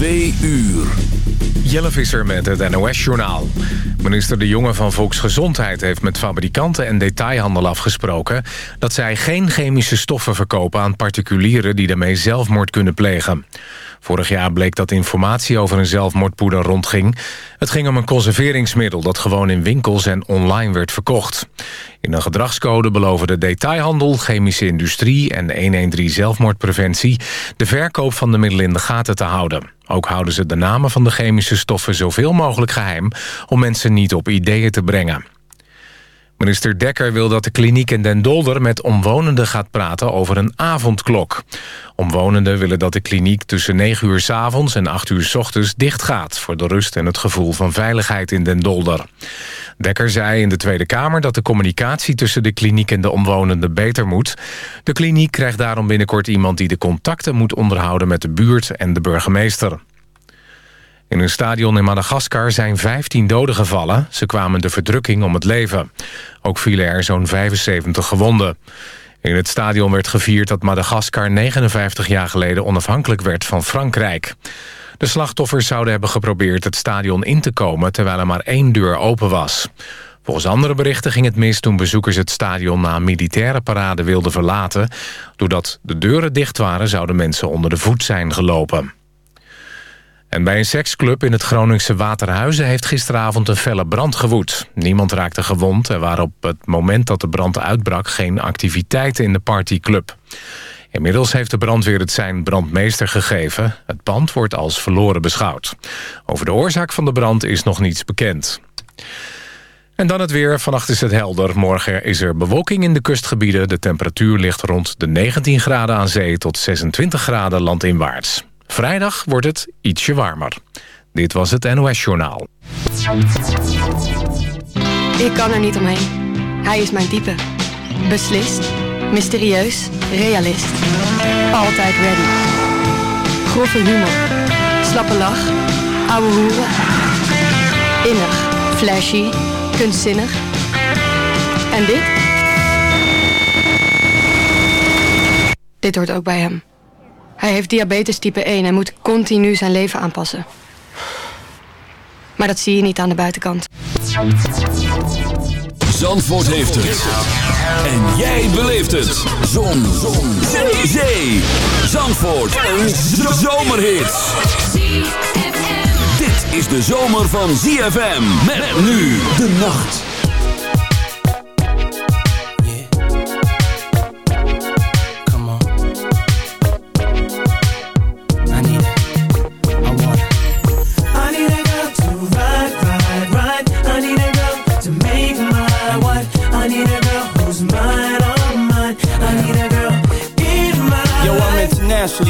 Twee uur. Jelle Visser met het NOS-journaal. Minister De Jonge van Volksgezondheid heeft met fabrikanten en detailhandel afgesproken... dat zij geen chemische stoffen verkopen aan particulieren die daarmee zelfmoord kunnen plegen. Vorig jaar bleek dat informatie over een zelfmoordpoeder rondging. Het ging om een conserveringsmiddel dat gewoon in winkels en online werd verkocht. In een gedragscode beloven de detailhandel, chemische industrie en 113 zelfmoordpreventie... de verkoop van de middelen in de gaten te houden. Ook houden ze de namen van de chemische stoffen zoveel mogelijk geheim... om mensen niet op ideeën te brengen. Minister Dekker wil dat de kliniek in Den Dolder met omwonenden gaat praten over een avondklok. Omwonenden willen dat de kliniek tussen 9 uur s avonds en 8 uur s ochtends dicht gaat... voor de rust en het gevoel van veiligheid in Den Dolder. Dekker zei in de Tweede Kamer dat de communicatie tussen de kliniek en de omwonenden beter moet. De kliniek krijgt daarom binnenkort iemand die de contacten moet onderhouden met de buurt en de burgemeester. In een stadion in Madagaskar zijn 15 doden gevallen. Ze kwamen de verdrukking om het leven. Ook vielen er zo'n 75 gewonden. In het stadion werd gevierd dat Madagaskar 59 jaar geleden onafhankelijk werd van Frankrijk. De slachtoffers zouden hebben geprobeerd het stadion in te komen... terwijl er maar één deur open was. Volgens andere berichten ging het mis toen bezoekers het stadion... na militaire parade wilden verlaten. Doordat de deuren dicht waren zouden mensen onder de voet zijn gelopen. En bij een seksclub in het Groningse Waterhuizen... heeft gisteravond een felle brand gewoed. Niemand raakte gewond. Er waren op het moment dat de brand uitbrak... geen activiteiten in de partyclub. Inmiddels heeft de brandweer het zijn brandmeester gegeven. Het pand wordt als verloren beschouwd. Over de oorzaak van de brand is nog niets bekend. En dan het weer. Vannacht is het helder. Morgen is er bewolking in de kustgebieden. De temperatuur ligt rond de 19 graden aan zee... tot 26 graden landinwaarts. Vrijdag wordt het ietsje warmer. Dit was het NOS Journaal. Ik kan er niet omheen. Hij is mijn type. Beslist, mysterieus, realist. Altijd ready. Grove humor. Slappe lach. Ouwe hoeren. Innig, flashy, kunstzinnig. En dit? Dit hoort ook bij hem. Hij heeft diabetes type 1 en moet continu zijn leven aanpassen. Maar dat zie je niet aan de buitenkant. Zandvoort heeft het. En jij beleeft het. Zon. Zon. Zee. Zandvoort. Een zomerhit. Dit is de zomer van ZFM. Met nu de nacht. last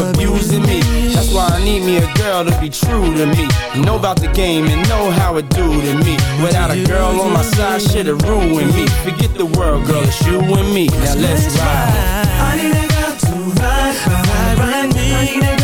abusing me. That's why I need me a girl to be true to me. Know about the game and know how it do to me. Without a girl on my side, shit'll ruin me. Forget the world, girl, it's you and me. Now let's ride. I need a girl to ride, ride, ride me.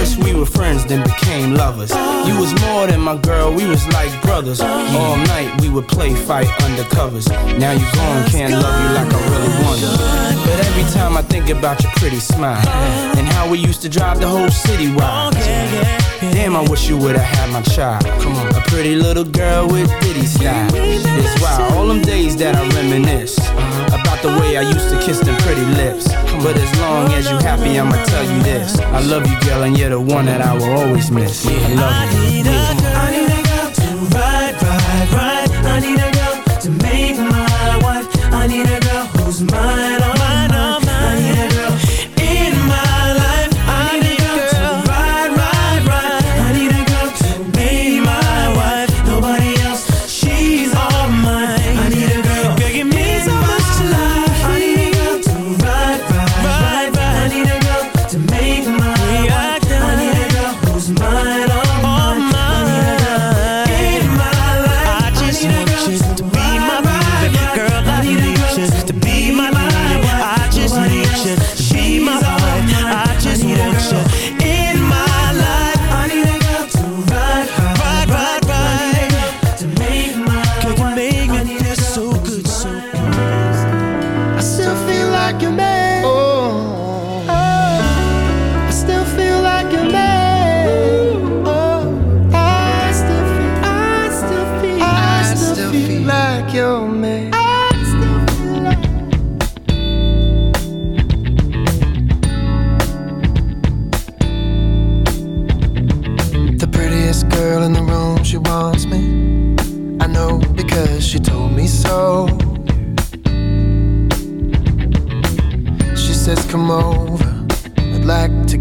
First we were friends, then became lovers. You was more than my girl, we was like brothers. All night we would play fight undercovers. Now you gone, can't love you like I really wanted. But every time I think about your pretty smile and how we used to drive the whole city wild. Damn, I wish you would've had my child. Come on, a pretty little girl with ditty style. It's wild, all them days that I reminisce about the way I used to kiss them pretty lips. But as long as you happy, I'ma tell you this: I love you, girl, and you're the one that I will always miss. I love you. I need a girl to ride, ride, ride. I need a girl to make my wife. I need a girl who's mine,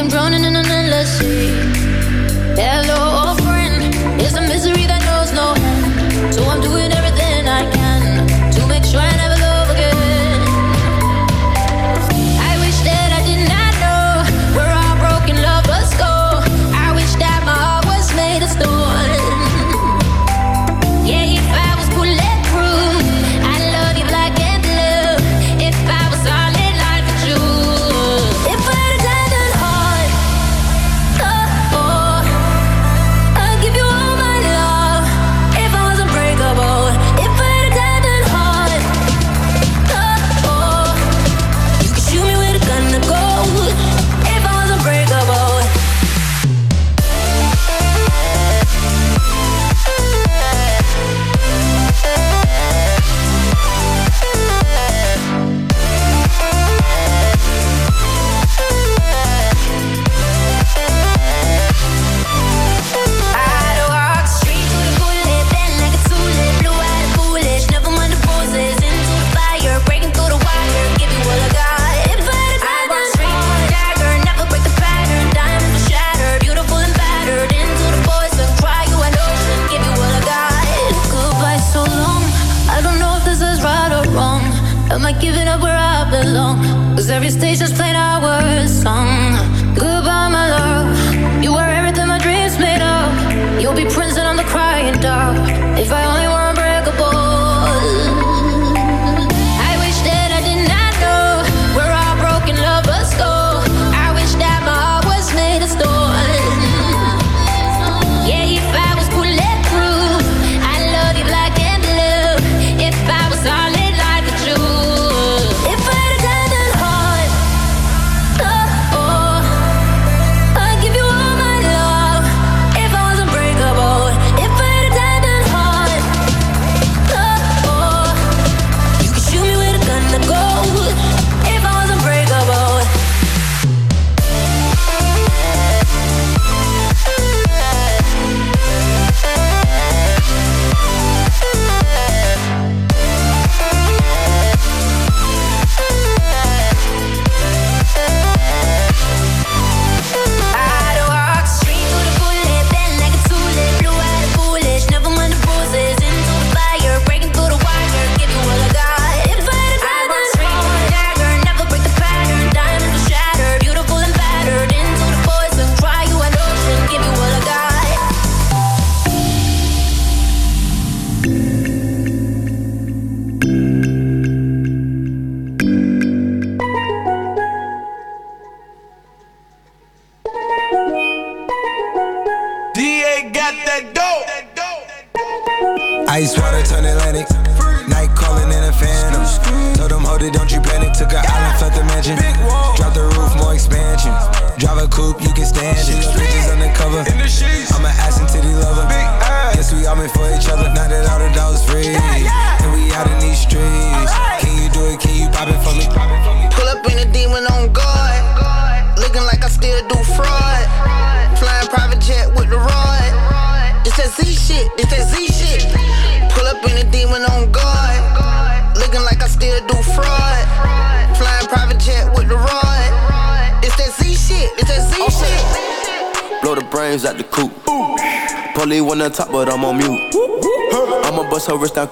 Am drowning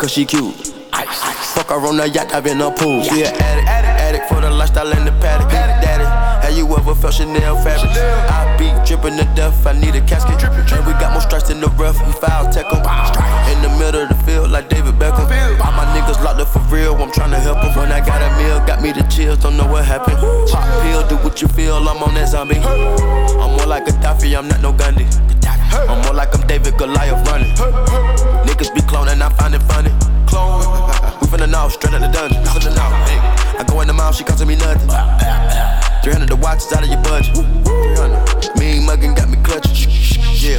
cause she cute. Fuck her on the yacht, I've been a pool. She an addict, addict, addict for the lifestyle and the paddock. Daddy, have you ever felt Chanel fabric? I be dripping to death, I need a casket. And we got more strikes in the rough, we foul tech 'em. In the middle of the field, like David Beckham. All my niggas locked up for real, I'm tryna help 'em. When I got me the chills, don't know what happened. Pop pill, do what you feel, I'm on that zombie. I'm more like a Gaddafi, I'm not no Gandhi. I'm more like I'm David Goliath running. Niggas be cloning, I find it funny. Clone. We finna know, straight out the dungeon. Finna. Hey. I go in the mouth, she costing me nothing. 300 the watch is out of your budget. 300. Mean muggin' got me clutching. Yeah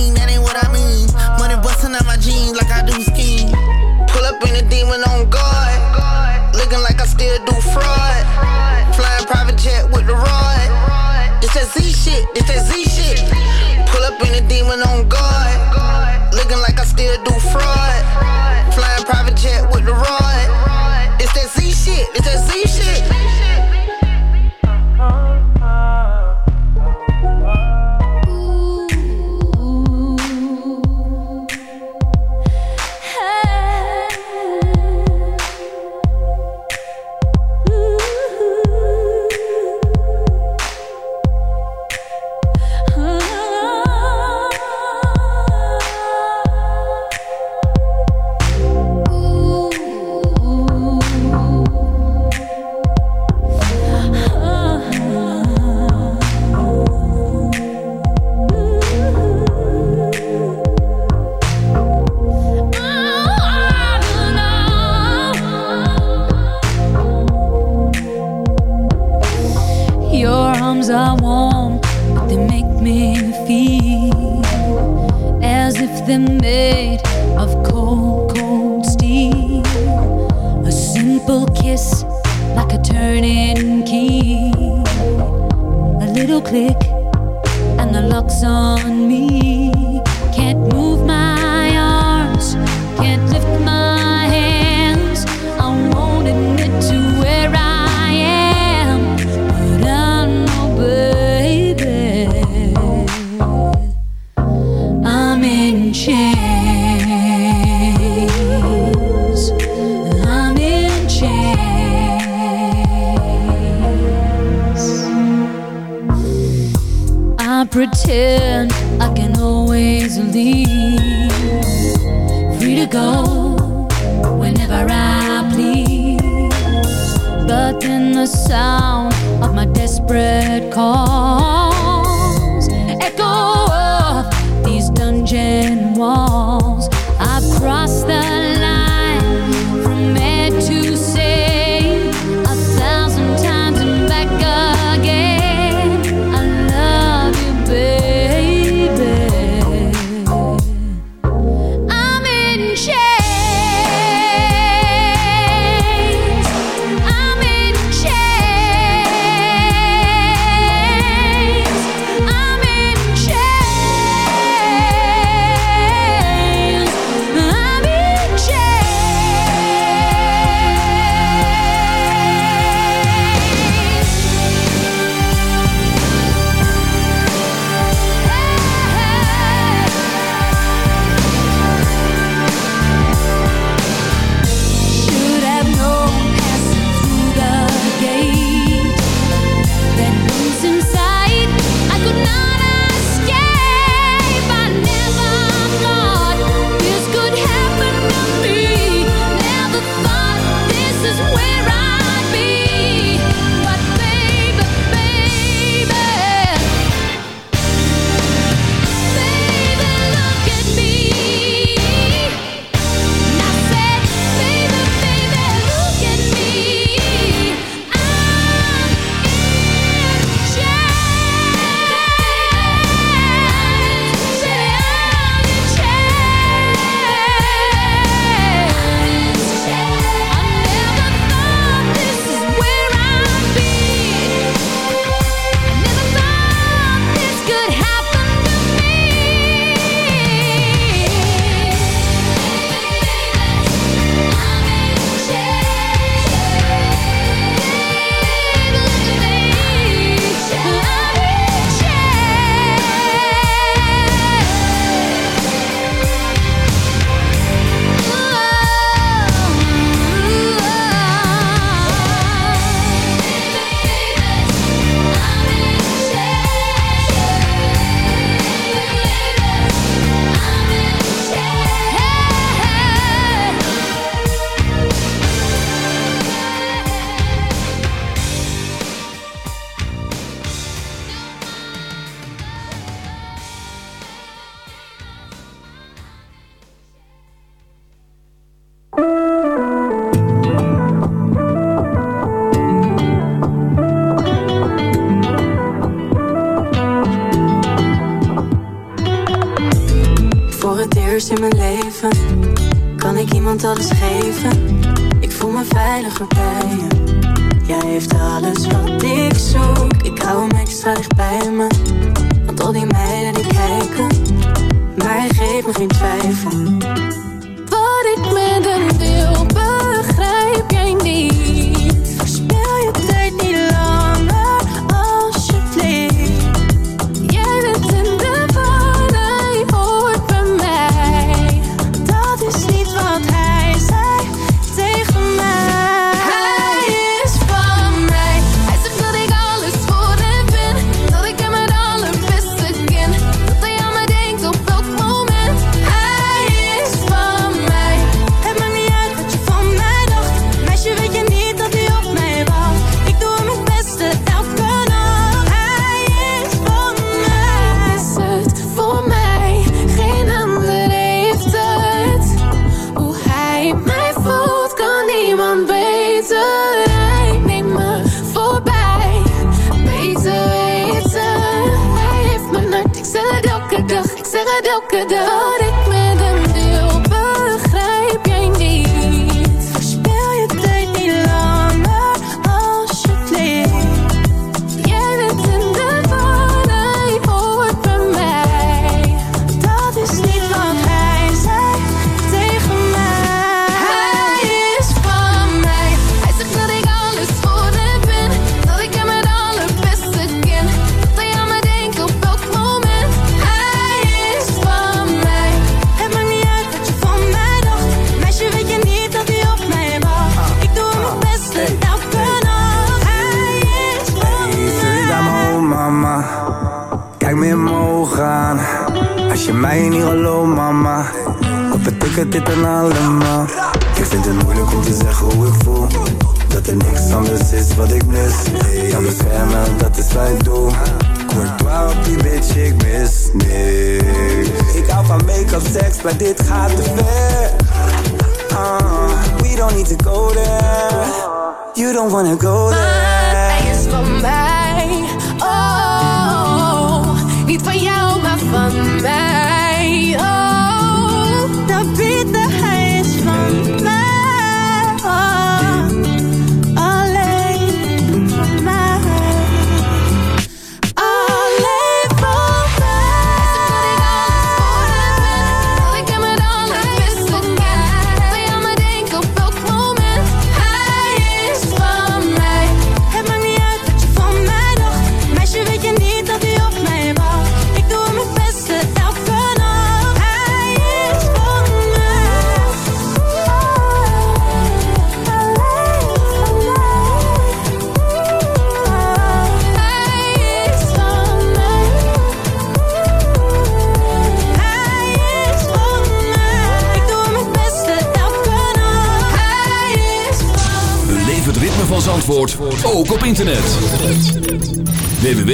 in on pretend I can always leave, free to go whenever I please. But then the sound of my desperate calls echo these dungeon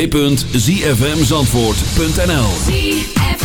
www.zfmzandvoort.nl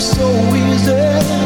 so easy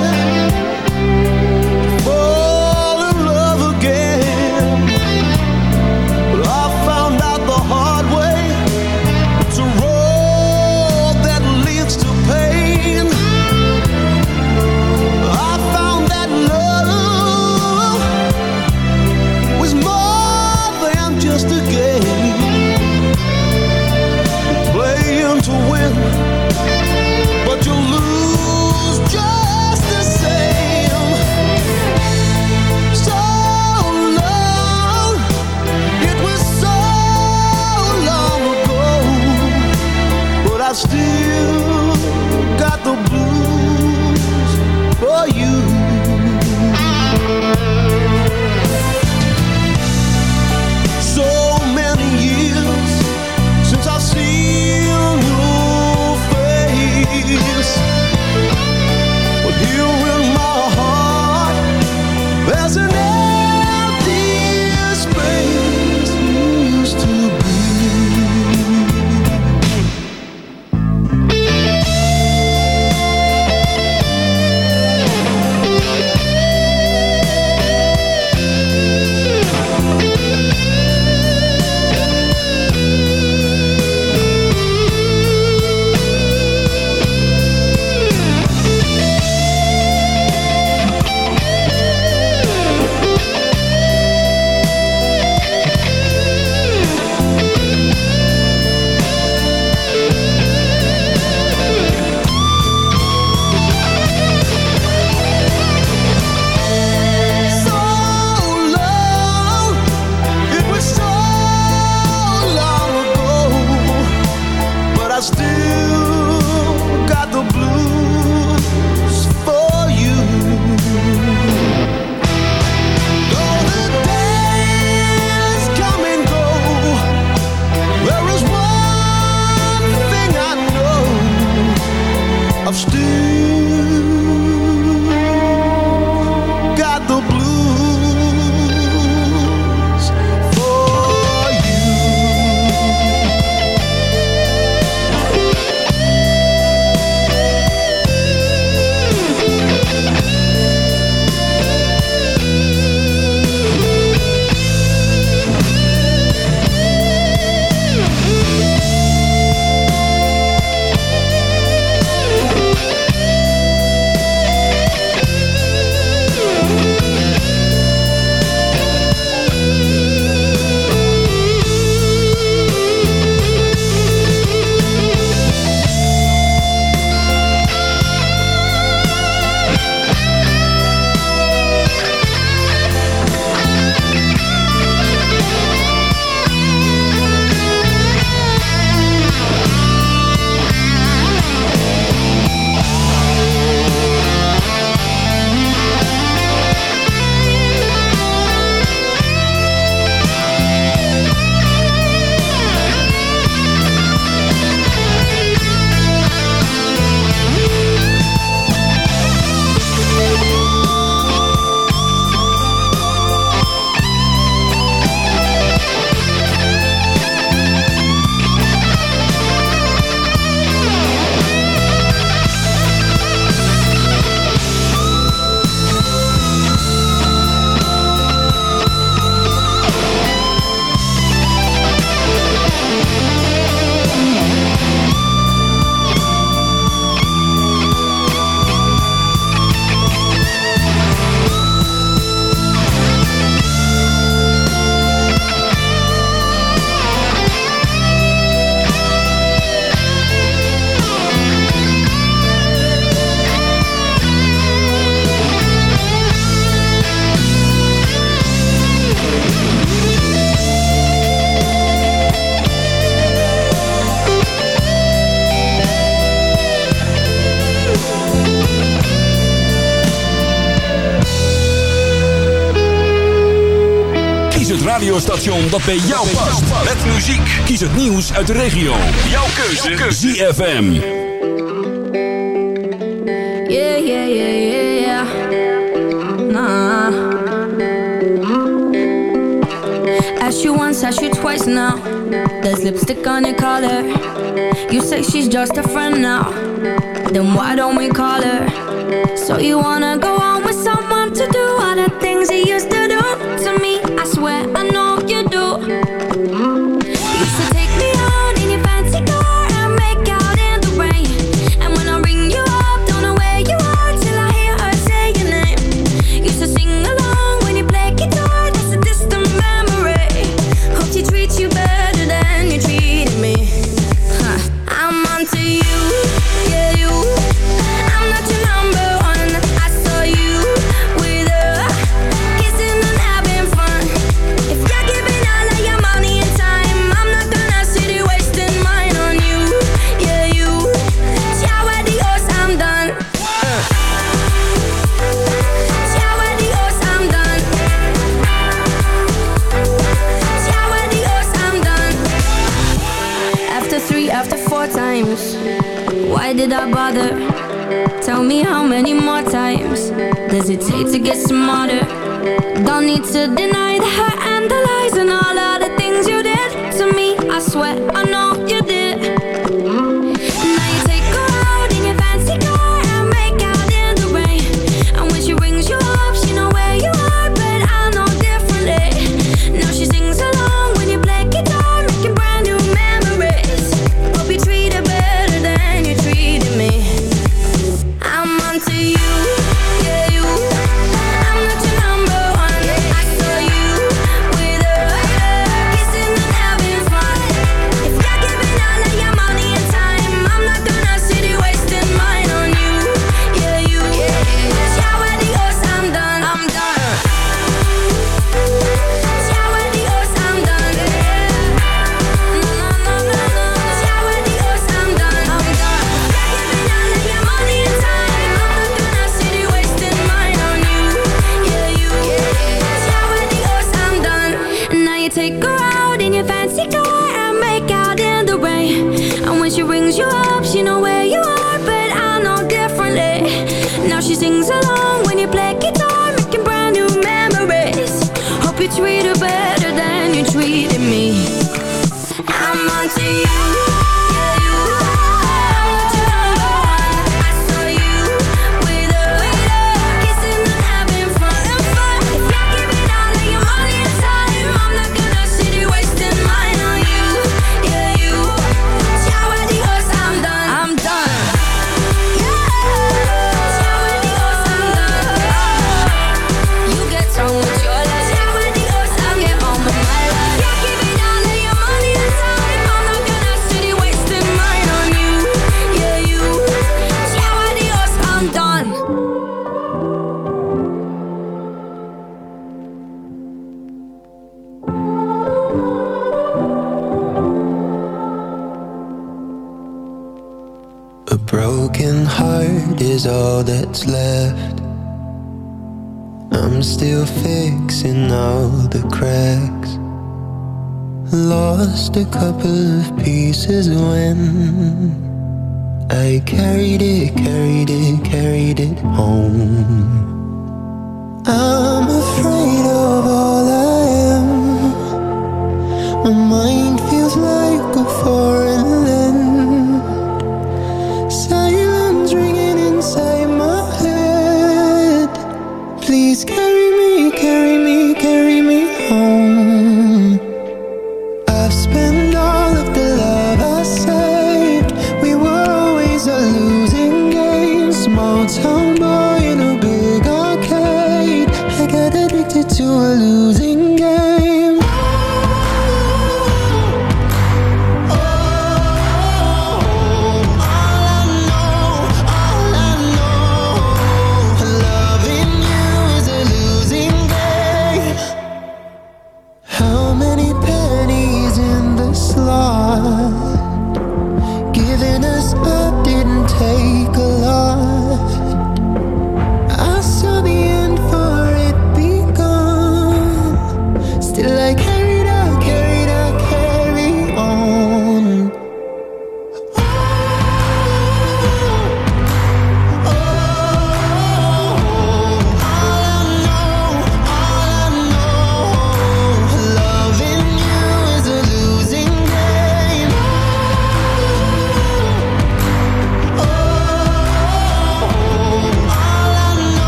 radiostation dat bij jou past. Met muziek. Kies het nieuws uit de regio. Jouw keuze. Keuze. ZFM. Yeah, yeah, yeah, yeah, yeah. Nah. Ask you once, ask you twice now. There's lipstick on your collar. You say she's just a friend now. Then why don't we call her? So you wanna go on with someone to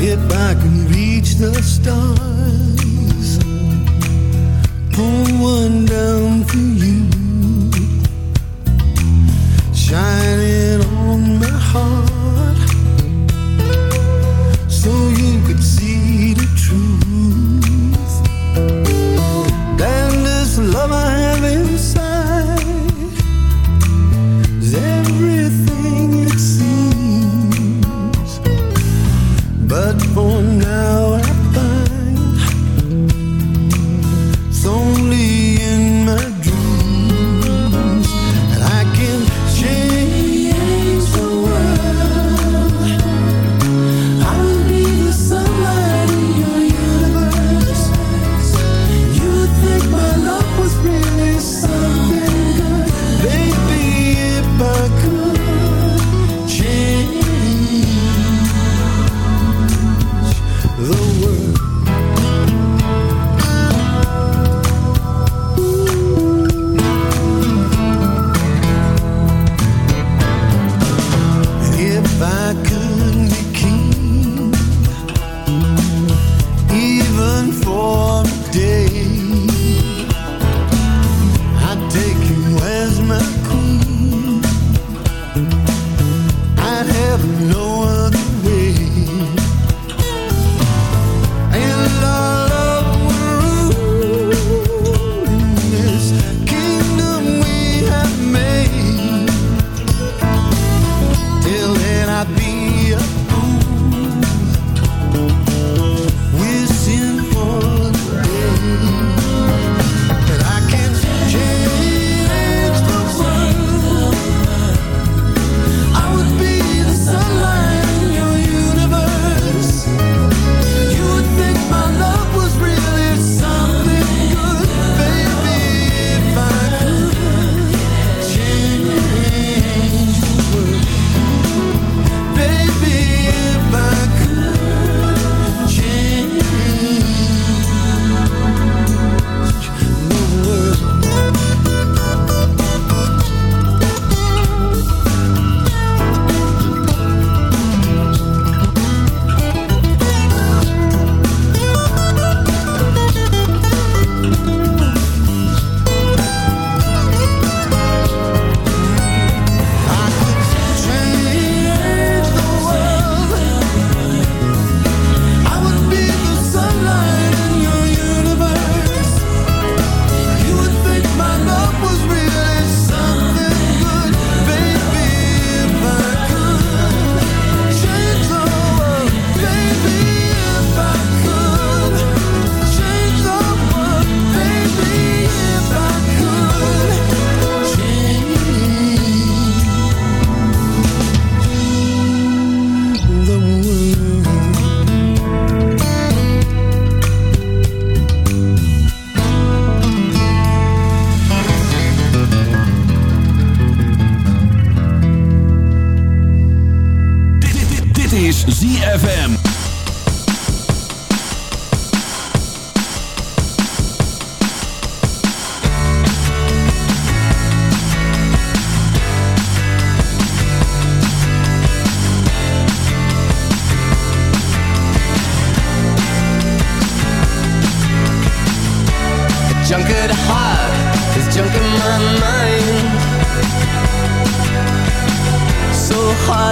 If I can reach the stars, pull one down for you, shining on my heart.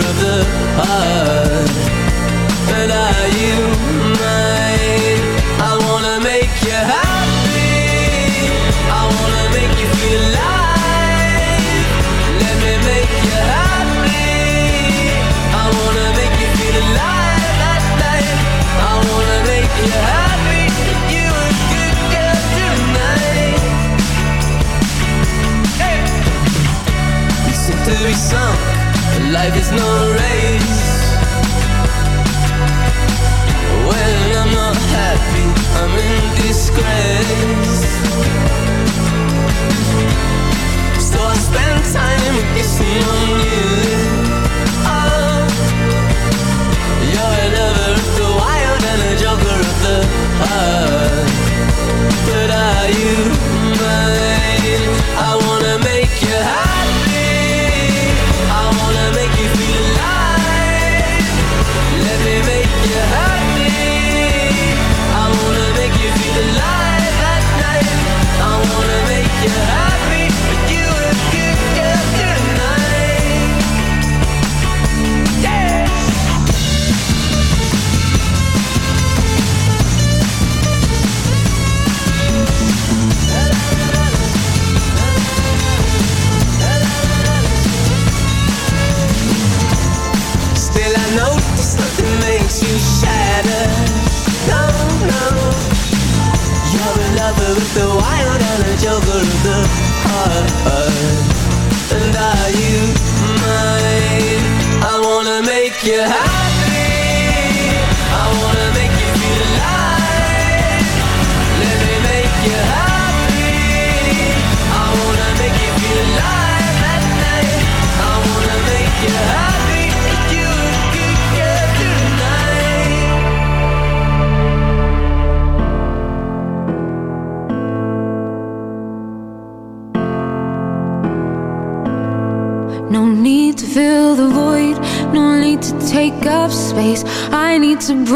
of the heart. But are you mine? I wanna make you happy. I wanna make you feel alive. Let me make you happy. I wanna make you feel alive at night. I wanna make you happy. You a good girl tonight. Hey. Seem to be sunk. Life is no race. When I'm not happy, I'm in disgrace. So I spend time kissing on you. Oh, you're a lover of the wild and a joker of the heart. But are you mine? I wanna make wanna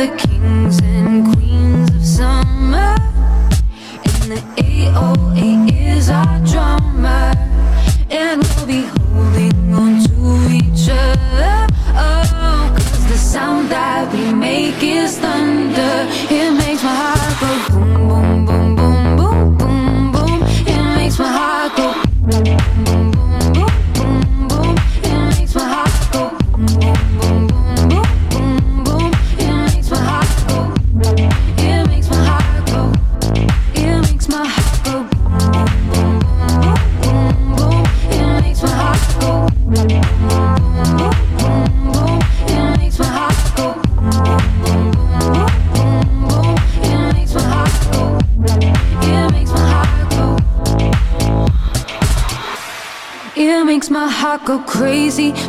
The kings and queens of summer.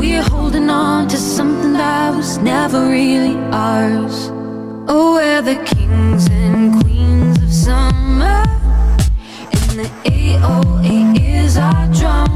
We're holding on to something that was never really ours. Oh, we're the kings and queens of summer. And the AOA is our drum.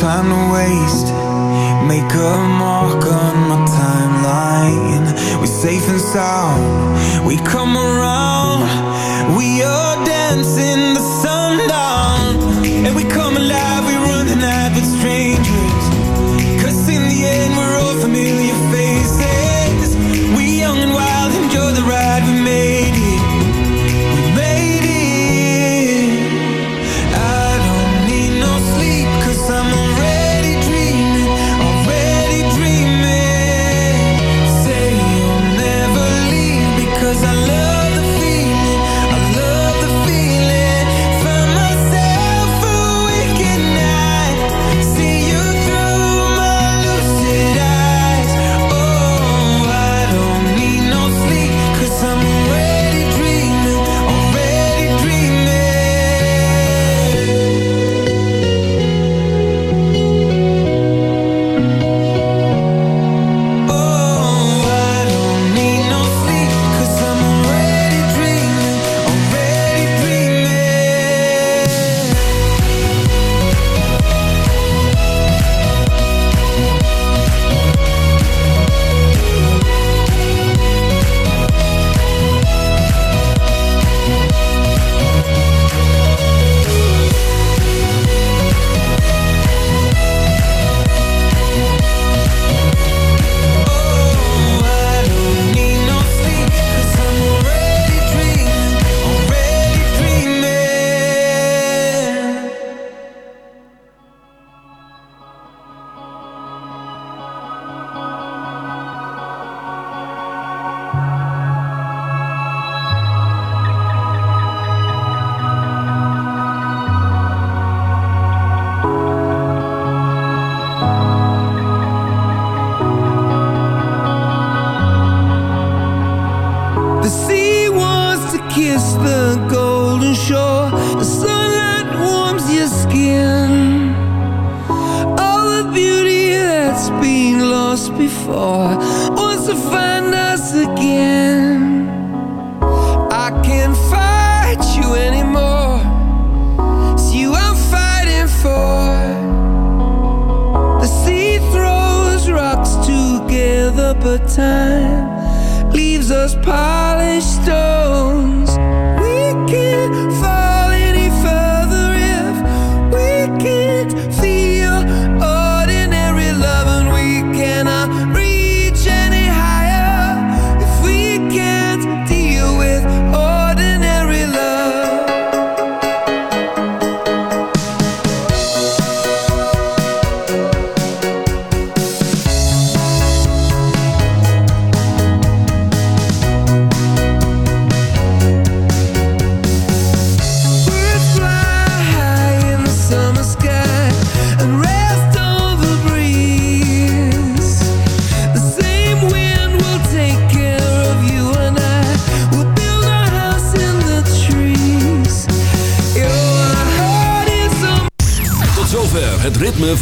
time to waste. Make a mark on my timeline. We're safe and sound. We come around. We are